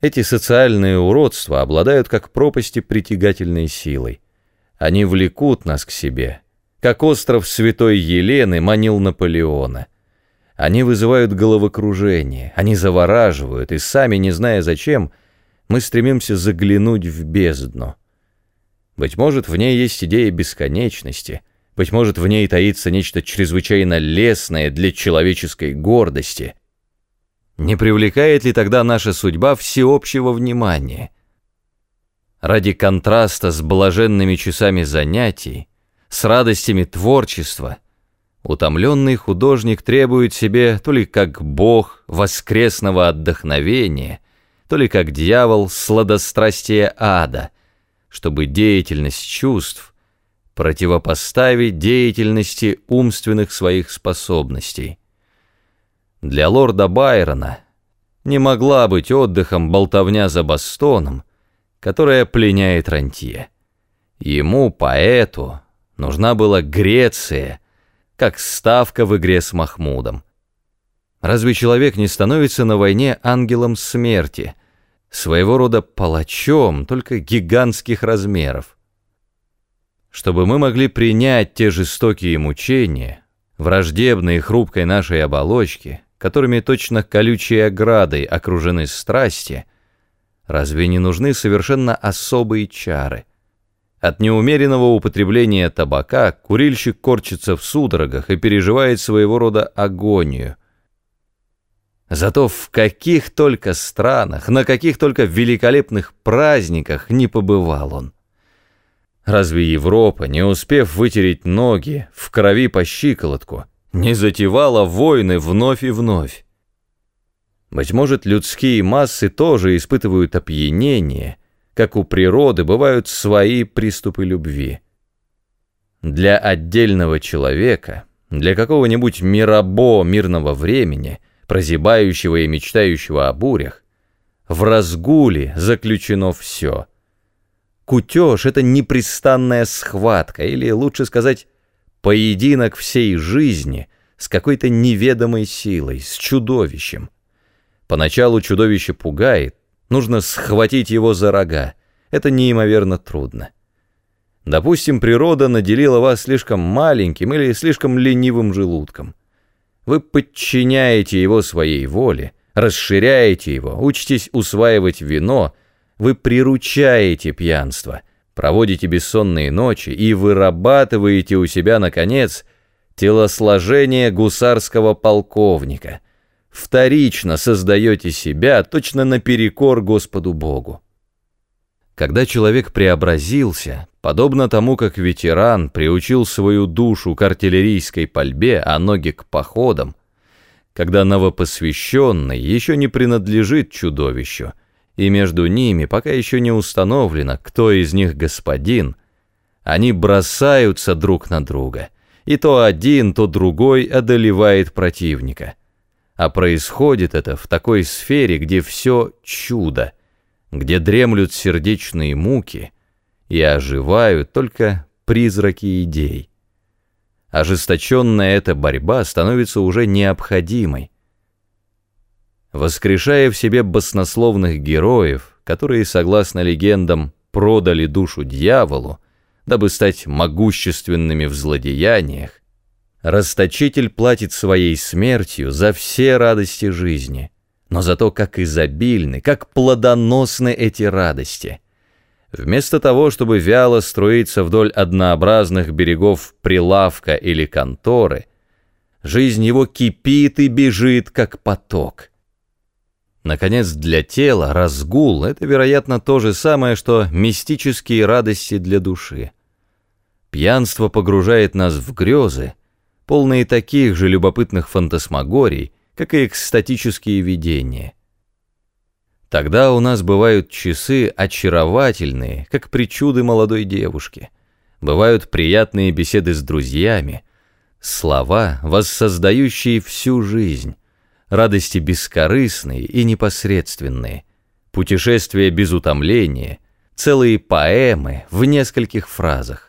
Эти социальные уродства обладают как пропасти притягательной силой. Они влекут нас к себе, как остров Святой Елены манил Наполеона. Они вызывают головокружение, они завораживают, и сами, не зная зачем, мы стремимся заглянуть в бездну. Быть может, в ней есть идея бесконечности, быть может, в ней таится нечто чрезвычайно лесное для человеческой гордости — не привлекает ли тогда наша судьба всеобщего внимания? Ради контраста с блаженными часами занятий, с радостями творчества, утомленный художник требует себе то ли как бог воскресного отдохновения, то ли как дьявол сладострастия ада, чтобы деятельность чувств противопоставить деятельности умственных своих способностей. Для лорда Байрона не могла быть отдыхом болтовня за бастоном, которая пленяет рантье. Ему, поэту, нужна была Греция, как ставка в игре с Махмудом. Разве человек не становится на войне ангелом смерти, своего рода палачом, только гигантских размеров? Чтобы мы могли принять те жестокие мучения, враждебные хрупкой нашей оболочки, которыми точно колючей оградой окружены страсти, разве не нужны совершенно особые чары? От неумеренного употребления табака курильщик корчится в судорогах и переживает своего рода агонию. Зато в каких только странах, на каких только великолепных праздниках не побывал он. Разве Европа, не успев вытереть ноги в крови по щиколотку, не затевала войны вновь и вновь. Быть может, людские массы тоже испытывают опьянение, как у природы бывают свои приступы любви. Для отдельного человека, для какого-нибудь мирабо мирного времени, прозябающего и мечтающего о бурях, в разгуле заключено все. Кутеж — это непрестанная схватка, или, лучше сказать, поединок всей жизни с какой-то неведомой силой, с чудовищем. Поначалу чудовище пугает, нужно схватить его за рога, это неимоверно трудно. Допустим, природа наделила вас слишком маленьким или слишком ленивым желудком. Вы подчиняете его своей воле, расширяете его, учитесь усваивать вино, вы приручаете пьянство, проводите бессонные ночи и вырабатываете у себя, наконец, телосложение гусарского полковника. Вторично создаете себя точно наперекор Господу Богу. Когда человек преобразился, подобно тому, как ветеран приучил свою душу к артиллерийской пальбе, а ноги к походам, когда новопосвященный еще не принадлежит чудовищу, и между ними пока еще не установлено, кто из них господин, они бросаются друг на друга, и то один, то другой одолевает противника. А происходит это в такой сфере, где все чудо, где дремлют сердечные муки и оживают только призраки идей. Ожесточенная эта борьба становится уже необходимой, воскрешая в себе баснословных героев, которые, согласно легендам, продали душу дьяволу, дабы стать могущественными в злодеяниях, расточитель платит своей смертью за все радости жизни, но за то, как изобильны, как плодоносны эти радости. Вместо того, чтобы вяло струиться вдоль однообразных берегов прилавка или конторы, жизнь его кипит и бежит, как поток — Наконец, для тела разгул — это, вероятно, то же самое, что мистические радости для души. Пьянство погружает нас в грезы, полные таких же любопытных фантасмагорий, как и экстатические видения. Тогда у нас бывают часы очаровательные, как причуды молодой девушки. Бывают приятные беседы с друзьями, слова, воссоздающие всю жизнь, радости бескорыстные и непосредственные, путешествия без утомления, целые поэмы в нескольких фразах.